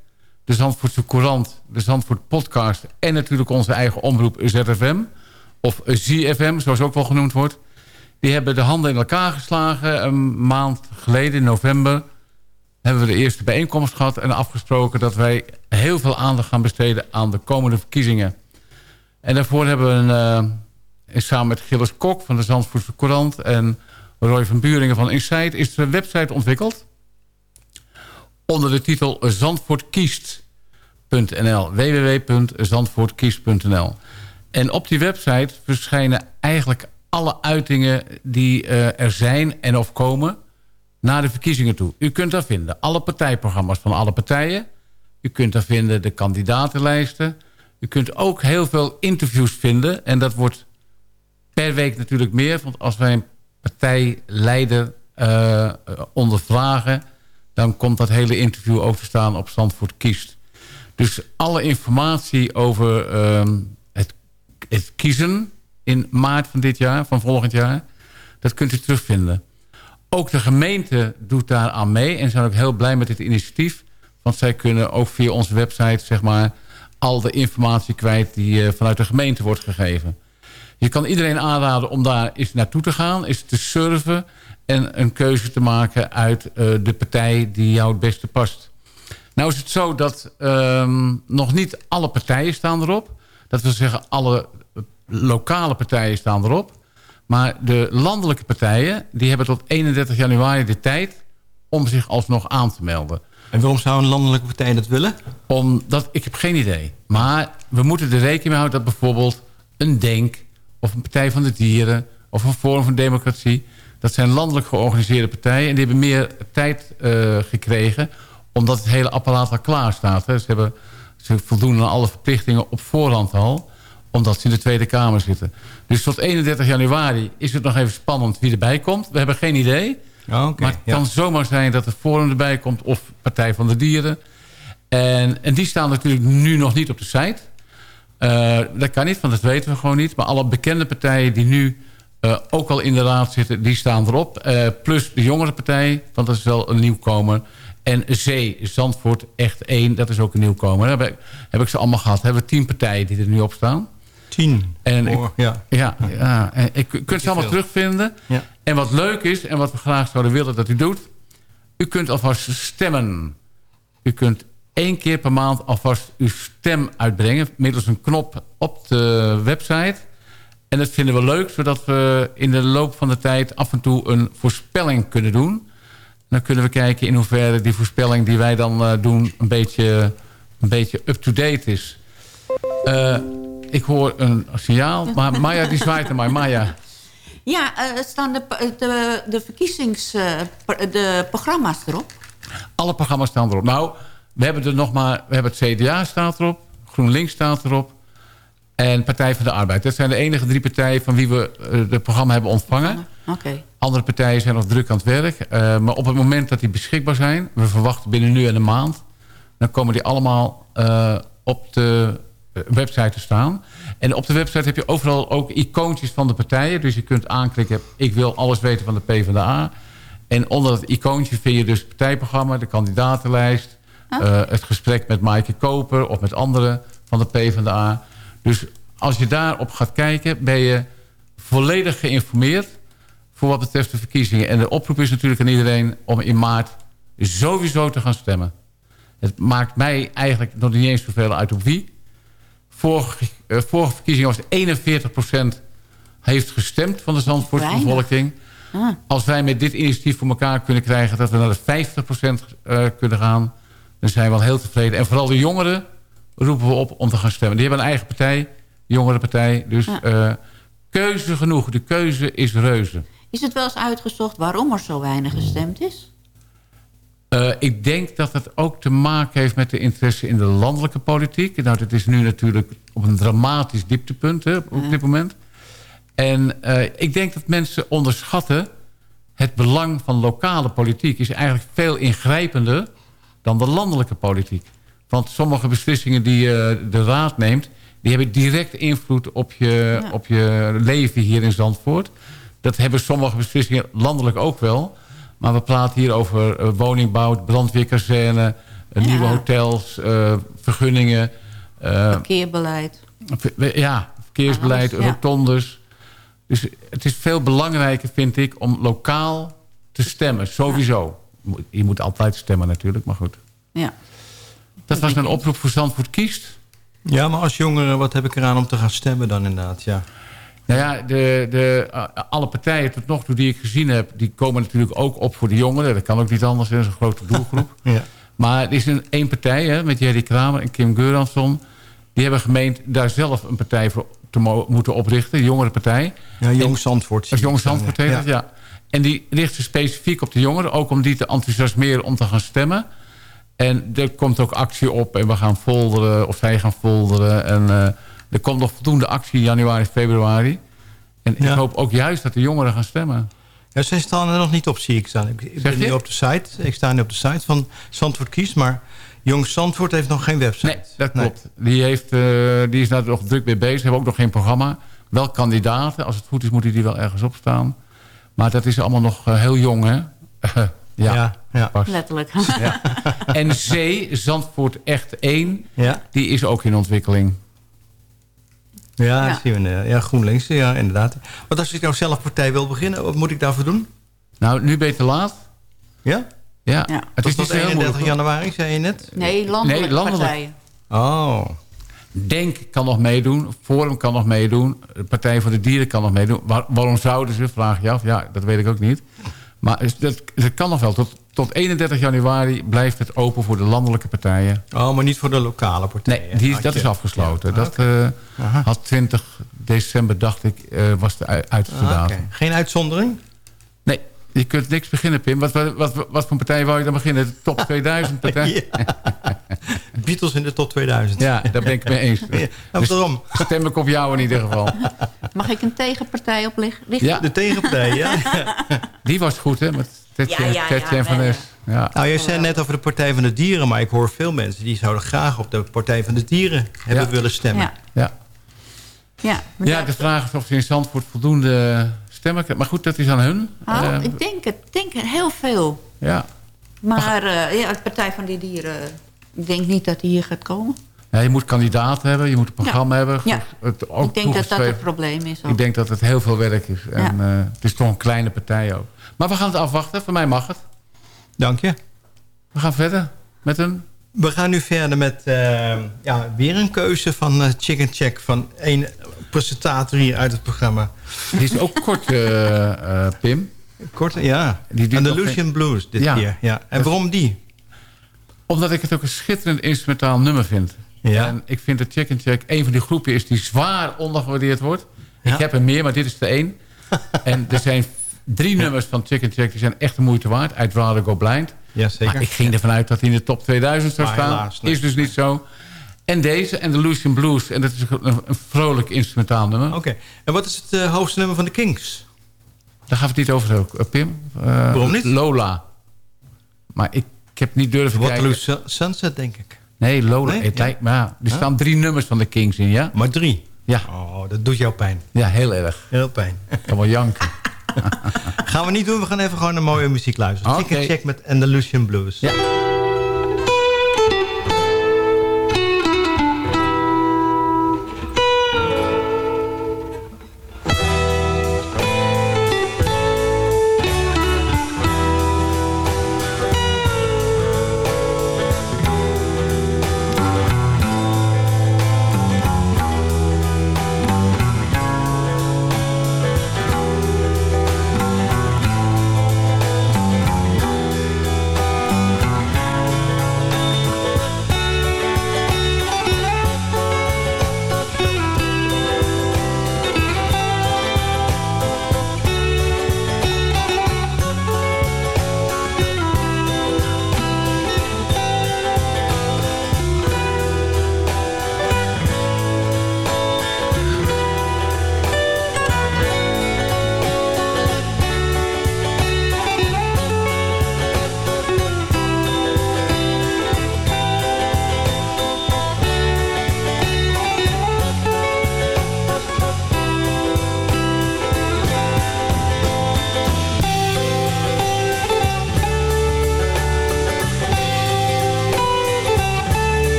de Zandvoortse Courant, de Zandvoort Podcast... en natuurlijk onze eigen omroep ZFM, of ZFM, zoals ook wel genoemd wordt... die hebben de handen in elkaar geslagen. Een maand geleden, in november, hebben we de eerste bijeenkomst gehad... en afgesproken dat wij heel veel aandacht gaan besteden... aan de komende verkiezingen. En daarvoor hebben we een, eh, samen met Gilles Kok van de Zandvoortse Courant... en Roy van Buringen van Insight... is een website ontwikkeld... onder de titel zandvoortkiest.nl. www.zandvoortkiest.nl. En op die website verschijnen eigenlijk alle uitingen die eh, er zijn en of komen naar de verkiezingen toe. U kunt daar vinden alle partijprogramma's van alle partijen. U kunt daar vinden de kandidatenlijsten. U kunt ook heel veel interviews vinden. En dat wordt per week natuurlijk meer. Want als wij een partijleider eh, ondervragen... dan komt dat hele interview ook te staan op Zandvoort Kiest. Dus alle informatie over ehm, het, het kiezen in maart van dit jaar, van volgend jaar... dat kunt u terugvinden. Ook de gemeente doet daar aan mee en zijn ook heel blij met dit initiatief. Want zij kunnen ook via onze website zeg maar, al de informatie kwijt die eh, vanuit de gemeente wordt gegeven. Je kan iedereen aanraden om daar eens naartoe te gaan, eens te surfen... en een keuze te maken uit eh, de partij die jou het beste past. Nou is het zo dat ehm, nog niet alle partijen staan erop. Dat wil zeggen, alle eh, lokale partijen staan erop. Maar de landelijke partijen die hebben tot 31 januari de tijd... om zich alsnog aan te melden. En waarom zou een landelijke partij dat willen? Omdat, ik heb geen idee. Maar we moeten er rekening mee houden dat bijvoorbeeld een DENK... of een Partij van de Dieren of een Forum van Democratie... dat zijn landelijk georganiseerde partijen... en die hebben meer tijd eh, gekregen... omdat het hele apparaat al klaar staat. Hè. Ze, hebben, ze voldoen aan alle verplichtingen op voorhand al... omdat ze in de Tweede Kamer zitten. Dus tot 31 januari is het nog even spannend wie erbij komt. We hebben geen idee... Oh, maar het ja. kan zomaar zijn dat het Forum erbij komt... of Partij van de Dieren. En, en die staan natuurlijk nu nog niet op de site. Eh, dat kan niet, want dat weten we gewoon niet. Maar alle bekende partijen die nu eh, ook al in de raad zitten... die staan erop. Eh, plus de jongere partij, want dat is wel een nieuwkomer. En Zee, Zandvoort, echt één, dat is ook een nieuwkomer. Heb ik, heb ik ze allemaal gehad. Hebben we tien partijen die er nu op staan. Tien. En ik, Oh, ja. ja, ja, en ik, kunt ze allemaal veel. terugvinden. Ja. En wat leuk is, en wat we graag zouden willen dat u doet... u kunt alvast stemmen. U kunt één keer per maand alvast uw stem uitbrengen... middels een knop op de website. En dat vinden we leuk, zodat we in de loop van de tijd... af en toe een voorspelling kunnen doen. Dan kunnen we kijken in hoeverre die voorspelling die wij dan eh, doen... een beetje, een beetje up-to-date is. Eh, ik hoor een signaal, maar Maya die zwaait er maar. Maya, Ja, eh, staan de, de, de verkiezings... de programma's erop? alle programma's staan erop. Nou, we hebben er nog maar... We hebben het CDA staat erop, GroenLinks staat erop... en Partij van de Arbeid. Dat zijn de enige drie partijen van wie we eh, het programma hebben ontvangen. Andere partijen zijn nog druk aan het werk. Eh, maar op het moment dat die beschikbaar zijn... we verwachten binnen nu en een maand... dan komen die allemaal eh, op de website te staan. En op de website heb je overal ook icoontjes van de partijen. Dus je kunt aanklikken... ik wil alles weten van de PvdA. En onder dat icoontje vind je dus het partijprogramma... de kandidatenlijst... eh, het gesprek met Maaike Koper... of met anderen van de PvdA. Dus als je daarop gaat kijken... ben je volledig geïnformeerd voor wat betreft de verkiezingen. En de oproep is natuurlijk aan iedereen om in maart sowieso te gaan stemmen. Het maakt mij eigenlijk nog niet eens zoveel uit op wie. Vorige, eh, vorige verkiezingen was het 41% heeft gestemd van de Zandvoortse Weinig. bevolking. Ah. Als wij met dit initiatief voor elkaar kunnen krijgen... dat we naar de 50% eh, kunnen gaan... dan zijn we al heel tevreden. En vooral de jongeren roepen we op om te gaan stemmen. Die hebben een eigen partij, jongerenpartij. Dus Ja. eh, keuze genoeg. De keuze is reuze. Is het wel eens uitgezocht waarom er zo weinig gestemd is? Eh, ik denk dat het ook te maken heeft met de interesse in de landelijke politiek. Nou, dat is nu natuurlijk op een dramatisch dieptepunt hè, op dit moment. En eh, ik denk dat mensen onderschatten... het belang van lokale politiek is eigenlijk veel ingrijpender... dan de landelijke politiek. Want sommige beslissingen die eh, de raad neemt... die hebben direct invloed op je, Ja. op je leven hier in Zandvoort. Dat hebben sommige beslissingen landelijk ook wel... Maar we praten hier over eh, woningbouw, brandweerkazerne... eh, Ja. nieuwe hotels, vergunningen... eh, Verkeerbeleid. Ver- Ja, verkeersbeleid, Alles, ja. rotondes. Dus het is veel belangrijker, vind ik, om lokaal te stemmen. Sowieso. Je moet altijd stemmen natuurlijk, maar goed. Ja. Dat was een oproep voor Zandvoort Kiest. Ja, maar als jongeren, wat heb ik eraan om te gaan stemmen dan inderdaad? Ja. Nou ja, de, de, eh, alle partijen tot nog toe die ik gezien heb... die komen natuurlijk ook op voor de jongeren. Dat kan ook niet anders, dat is een grote doelgroep. Ja. Maar er is een, één partij, hè, met Jerry Kramer en Kim Geuransson... die hebben gemeend daar zelf een partij voor te mo- moeten oprichten. Een jongerenpartij. Ja, Jong Zandvoort. Als Jong Zandvoort heet Ja. ja. En die richt zich specifiek op de jongeren. Ook om die te enthousiasmeren om te gaan stemmen. En er komt ook actie op. En we gaan folderen. Of zij gaan folderen. En eh, er komt nog voldoende actie in januari, februari. En Ja. ik hoop ook juist dat de jongeren gaan stemmen. Ja, zij staan er nog niet op, zie ik staan. Ik, ben nu op de site. Ik sta nu op de site van Zandvoort Kies, maar Jong Zandvoort heeft nog geen website. Nee, dat klopt. Die, heeft, eh, die is daar nog druk mee bezig. Hebben ook nog geen programma. Wel kandidaten. Als het goed is, moeten die wel ergens op staan. Maar dat is allemaal nog eh, heel jong, hè? ja, Ja. Letterlijk. Ja. En C, Zandvoort Echt 1, Ja, die is ook in ontwikkeling. ja, Ja. dat zien we. Ja, GroenLinks, ja, inderdaad. Wat als ik nou zelf partij wil beginnen, wat moet ik daarvoor doen? Nou, nu ben je te laat. Ja? Ja, Ja. het is Tot niet zo heel 31 moeilijk. hoor. januari, zei je net? Nee, landelijke Nee, landelijk. partijen. Oh, Denk kan nog meedoen, Forum kan nog meedoen, de Partij voor de Dieren kan nog meedoen. Waar- waarom zouden ze, vraag je af. Ja, dat weet ik ook niet. Maar dat, dat kan nog wel. Tot, tot 31 januari blijft het open voor de landelijke partijen. oh maar niet voor de lokale partijen. Nee, die, dat je- is afgesloten. Dat eh, had 20 december, dacht ik, eh, was de uiterste Ah, datum. Geen uitzondering? Nee, je kunt niks beginnen, Pim. Wat, wat, wat, wat voor partij wou je dan beginnen? De top 2000 partij? Beatles in de top 2000. Ja, daar ben ik mee eens. Ja, Dus daarom. stem ik op jou in ieder geval. Mag ik een tegenpartij oplichten? Ja, De tegenpartij, ja. die was goed, hè? Met Tetje, Ja, ja, Tetje ja, en Van Nes. Ja. Nou, jij zei net over de Partij van de Dieren... maar ik hoor veel mensen die zouden graag op de Partij van de Dieren hebben Ja. willen stemmen. Ja. Ja. Ja, de vraag is of ze in Zandvoort voldoende stemmen krijgen. Maar goed, dat is aan hun. Eh, ik denk het. Ik denk er heel veel. ja. Maar eh, ja, de Partij van die Dieren... Ik denk niet dat die hier gaat komen. ja, je moet kandidaten hebben, je moet een programma hebben. Ja. Het, ook ik denk dat dat het probleem is. ook. Ik denk dat het heel veel werk is. En Ja. eh, het is toch een kleine partij ook. Maar we gaan het afwachten. Voor mij mag het. Dank je. We gaan verder met een We gaan nu verder met eh, ja, weer een keuze van eh, Chicken Check... van een presentator hier uit het programma. Die is ook kort, Pim. Kort, ja. Die Andalusian geen- Blues dit Ja. keer. Ja. En waarom die? Omdat ik het ook een schitterend instrumentaal nummer vind. Ja. En ik vind dat Chicken Check een van die groepen is die zwaar ondergewaardeerd wordt. Ja. Ik heb er meer, maar dit is de één. en er zijn drie nummers van Chicken Check die zijn echt de moeite waard. I'd Rather Go Blind. Ja, zeker. Maar ik ging ervan uit dat hij in de top 2000 zou staan. helaas, nee. Is dus niet zo. En deze, en de Lucian Blues. En dat is een, een vrolijk instrumentaal nummer. Oké. En wat is het eh, hoogste nummer van de Kings? Daar we het niet over eh, Pim. Eh, Waarom niet? Lola. Maar ik, ik heb niet durven Waterloo kijken. Sun- Sunset, denk ik. Nee, Lola. Nee? Het Ja. lijkt, maar ja, er staan drie nummers van de Kings in, ja? Maar drie? Ja. Oh, dat doet jou pijn. Ja, heel erg. Heel pijn. Ik kan wel janken. Gaan we niet doen, we gaan even gewoon naar mooie muziek luisteren. Oké. Chicken Check met Andalusian Blues. Ja.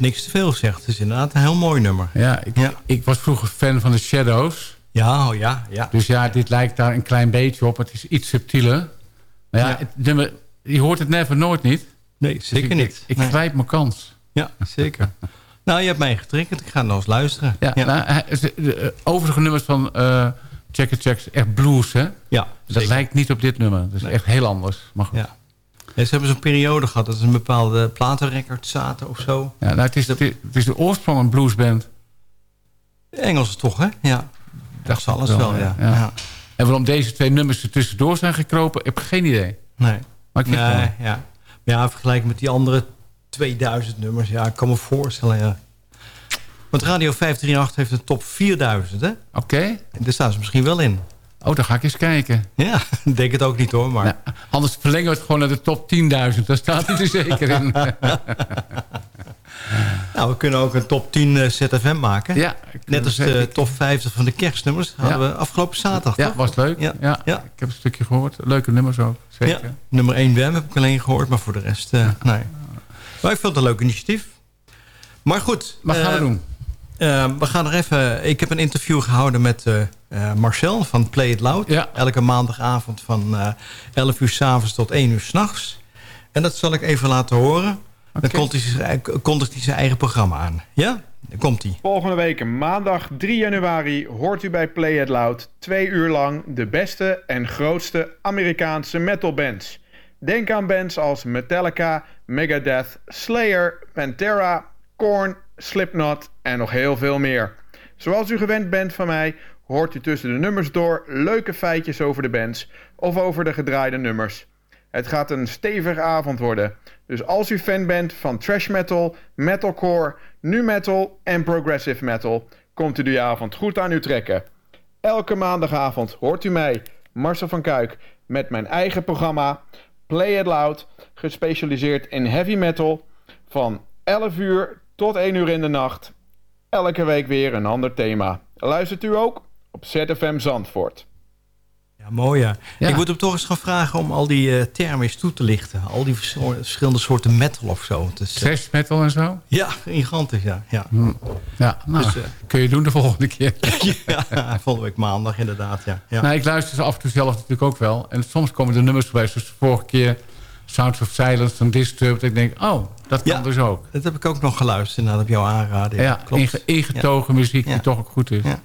Hebt niks te veel gezegd. Het is inderdaad een heel mooi nummer. Ja, ik, ik was vroeger fan van de Shadows. Ja, oh ja, ja. Dus ja, dit lijkt daar een klein beetje op. Het is iets subtieler. Maar ja, Ja. Het nummer, je hoort het never nooit niet. Nee, Dus zeker ik, niet. Ik, Nee. grijp mijn kans. Ja, zeker. nou, je hebt mij getriggerd. Ik ga nog eens luisteren. Ja, Nou, de, eh, overige nummers van eh Checker Checks, echt blues, hè? Ja, Dat zeker. lijkt niet op dit nummer. Dat is Nee. echt heel anders. Maar goed. Ja. Ja, ze hebben zo'n periode gehad dat ze een bepaalde platenrecord zaten of zo. Ja, nou, het, is, het, is, de oorsprong een bluesband. Engelse toch, hè? Ja. Dat zal alles wel, ja. ja. ja. En waarom deze twee nummers er tussendoor zijn gekropen, heb ik geen idee. Nee. Maar ik nee, ja. Maar ja, vergelijk met die andere 2000 nummers. Ja, ik kan me voorstellen, ja. Want Radio 538 heeft een top 4000, hè? Oké. En daar staan ze misschien wel in. Oh, dan ga ik eens kijken. Ja, ik denk het ook niet hoor, maar... Nou, anders verlengen we het gewoon naar de top 10.000. Daar staat hij er zeker in. Nou, we kunnen ook een top 10 eh, ZFM maken. Ja, Net als de top 50 van de kerstnummers. Hadden we afgelopen zaterdag, ja, toch? was leuk. Ja. Ja. ik heb een stukje gehoord. Leuke nummers ook. Zeker. Ja. Nummer 1 WEM heb ik alleen gehoord, maar voor de rest, eh, nee. Maar ik vond het een leuk initiatief. Maar goed. Wat gaan we eh, doen? Eh, we gaan er even... Ik heb een interview gehouden met eh, eh, Marcel van Play It Loud. Ja. Elke maandagavond van eh 11 uur s'avonds tot 1 uur s'nachts. En dat zal ik even laten horen. Dan kondigt hij, zijn- kondigt hij zijn eigen programma aan. Ja? Dan komt hij. Volgende week, maandag 3 januari, hoort u bij Play It Loud twee uur lang de beste en grootste Amerikaanse metalbands. Denk aan bands als Metallica, Megadeth, Slayer, Pantera, Korn, Slipknot en nog heel veel meer. Zoals u gewend bent van mij, hoort u tussen de nummers door leuke feitjes over de bands of over de gedraaide nummers. Het gaat een stevige avond worden. Dus als u fan bent van trash metal, metalcore, nu metal en progressive metal, komt u die avond goed aan uw trekken. Elke maandagavond hoort u mij, Marcel van Kuik, met mijn eigen programma Play It Loud, gespecialiseerd in heavy metal, van 11 uur tot 1 uur in de nacht. Elke week weer een ander thema. Luistert u ook op ZFM Zandvoort. Ja, mooi ja. Ik moet hem toch eens gaan vragen om al die eh, termen eens toe te lichten. Al die vers- verschillende soorten metal of zo. Dus, eh, Trash metal en zo? ja, gigantisch ja. Ja, Hm. Ja, nou, Dus, eh, kun je doen de volgende keer. ja volgende week maandag inderdaad. Ja. Ja. Nou, ik luister ze af en toe zelf natuurlijk ook wel. En soms komen de nummers voorbij. Zoals de vorige keer Sounds of Silence van Disturbed. Ik denk, oh, dat kan Ja, dus ook. Dat heb ik ook nog geluisterd inderdaad op jouw aanraden. Ja, inge- ingetogen muziek die toch ook goed is. Ja.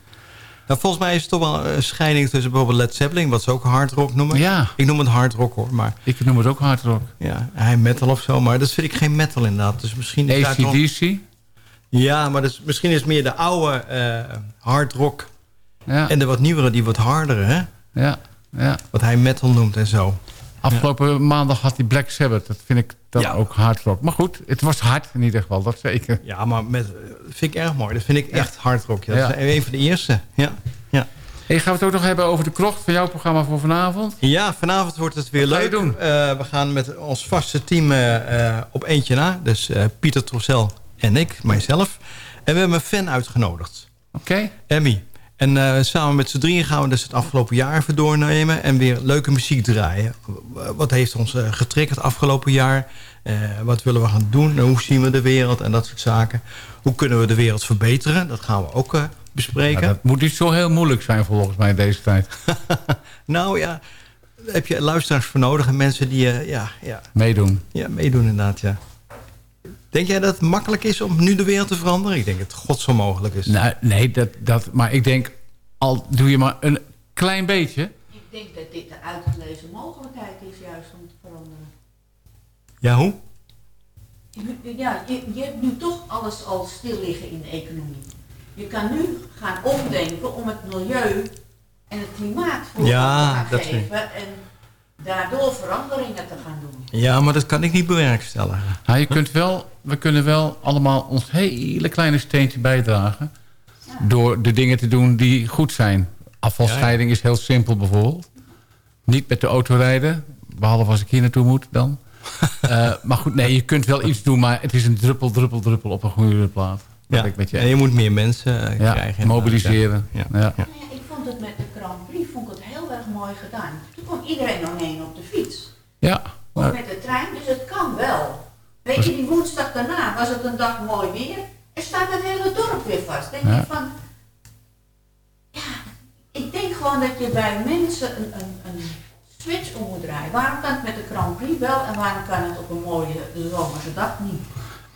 Nou, volgens mij is het toch wel een scheiding tussen bijvoorbeeld Led Zeppelin, wat ze ook hard rock noemen. Ja. Ik noem het hard rock hoor, maar... Ik noem het ook hard rock. Ja, hij metal of zo, maar dat vind ik geen metal inderdaad. Dus misschien is ACDC? Ja, maar dus, misschien is meer de oude eh, hard rock. Ja. En de wat nieuwere, die wat hardere, hè? Ja, ja. Wat hij metal noemt en zo. Afgelopen maandag had hij Black Sabbath. Dat vind ik dan ook hard rock. Maar goed, het was hard in ieder geval, dat zeker. Ja, maar met, dat vind ik erg mooi. Dat vind ik echt hard rock. Ja. Dat is een van de eerste. Ja. Ja. Hey, gaan we het ook nog hebben over de krocht van jouw programma voor vanavond? Ja, vanavond wordt het weer Wat ga je leuk. doen? Eh, we gaan met ons vaste team eh, eh, op eentje na. Dus eh, Pieter Trossel en ik, mijzelf. En we hebben een fan uitgenodigd. Oké. Emmy. En eh, samen met z'n drieën gaan we dus het afgelopen jaar even doornemen... en weer leuke muziek draaien. Wat heeft ons eh, getriggerd afgelopen jaar? Eh, wat willen we gaan doen? Hoe zien we de wereld? En dat soort zaken. Hoe kunnen we de wereld verbeteren? Dat gaan we ook bespreken. Ja, dat moet niet zo heel moeilijk zijn volgens mij in deze tijd. Nou ja, daar heb je luisteraars voor nodig en mensen die ja, ja, Meedoen. ja, meedoen inderdaad. Ja. Denk jij dat het makkelijk is om nu de wereld te veranderen? Ik denk dat het godsonmogelijk is. Nou, nee, dat, dat, maar ik denk, al doe je maar een klein beetje... Ik denk dat dit de uitgelezen mogelijkheid is juist om te veranderen. Ja, hoe? Je- Ja, je, je hebt nu toch alles al stil liggen in de economie. Je kan nu gaan omdenken om het milieu en het klimaat voor Ja, te gaan dat geven en daardoor veranderingen te gaan doen. Ja, maar dat kan ik niet bewerkstelligen. Nou, je kunt wel, we kunnen wel allemaal ons hele kleine steentje bijdragen... door de dingen te doen die goed zijn. Afvalscheiding is heel simpel bijvoorbeeld. Niet met de auto rijden, behalve als ik hier naartoe moet dan. Eh, maar goed, nee, je kunt wel iets doen... maar het is een druppel, druppel, druppel op een goede plaat. Ja. ik met je En je moet meer mensen eh, Ja, krijgen. mobiliseren. Ja. Ja. Ja. Nou ja, ik vond het met de Grand Prix vond ik het heel erg mooi gedaan. Iedereen omheen op de fiets. Ja, Of met de trein, dus het kan wel. Weet je, die woensdag daarna was het een dag mooi weer. En staat het hele dorp weer vast. Denk Ja. je van... Ja, ik denk gewoon dat je bij mensen een, een, een switch om moet draaien. Waarom kan het met de Grand Prix wel en waarom kan het op een mooie zomerse dag niet?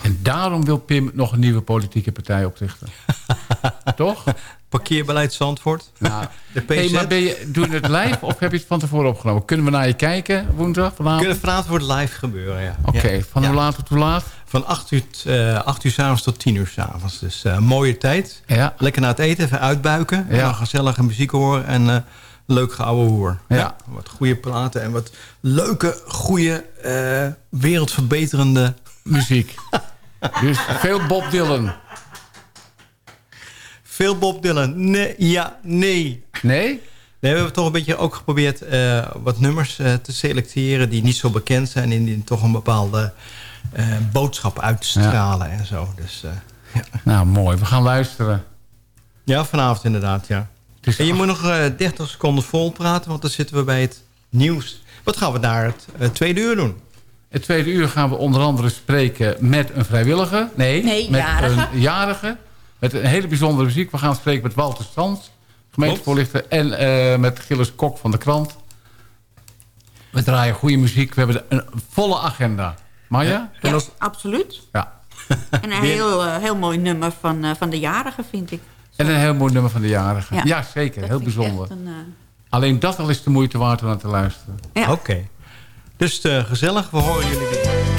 En daarom wil Pim nog een nieuwe politieke partij oprichten. Toch? Parkeerbeleid Zandvoort. Nou, de PZ. hey, maar ben je, doe je het live of heb je het van tevoren opgenomen? Kunnen we naar je kijken woensdag vanavond? Kunnen vanavond wordt live gebeuren, ja. Oké, Ja. van hoe laat tot hoe laat? Van 8 uur, eh 8 uur s'avonds tot 10 uur s'avonds. Dus eh, mooie tijd. Ja. Lekker na het eten, even uitbuiken. En dan gezellige muziek horen en eh, leuk geouwe hoer. Ja. Wat goede platen en wat leuke, goede, eh, wereldverbeterende... Muziek. Dus veel Bob Dylan. Veel Bob Dylan. Nee, ja, nee. Nee? Nee, we hebben toch een beetje ook geprobeerd eh, wat nummers eh, te selecteren... die niet zo bekend zijn en die toch een bepaalde eh, boodschap uitstralen en zo. Dus, eh, Nou, mooi. We gaan luisteren. Ja, vanavond inderdaad, ja. En je moet nog eh 30 seconden vol praten, want dan zitten we bij het nieuws. Wat gaan we daar het eh, tweede uur doen? Het tweede uur gaan we onder andere spreken met een vrijwilliger. Nee, Nee, met jarige. een jarige. Met een hele bijzondere muziek. We gaan spreken met Walter Stans, gemeentevoorlichter. En eh, met Gilles Kok van de krant. We draaien goede muziek. We hebben een volle agenda. Maya? Ja, absoluut. Ja. En een heel, eh, heel mooi nummer van, eh, van de jarige, vind ik. En een heel mooi nummer van de jarige. Ja. Ja, zeker. Dat heel bijzonder. een, Alleen dat al is de moeite waard om naar te luisteren. Ja. Oké. Dus gezellig, we horen jullie weer.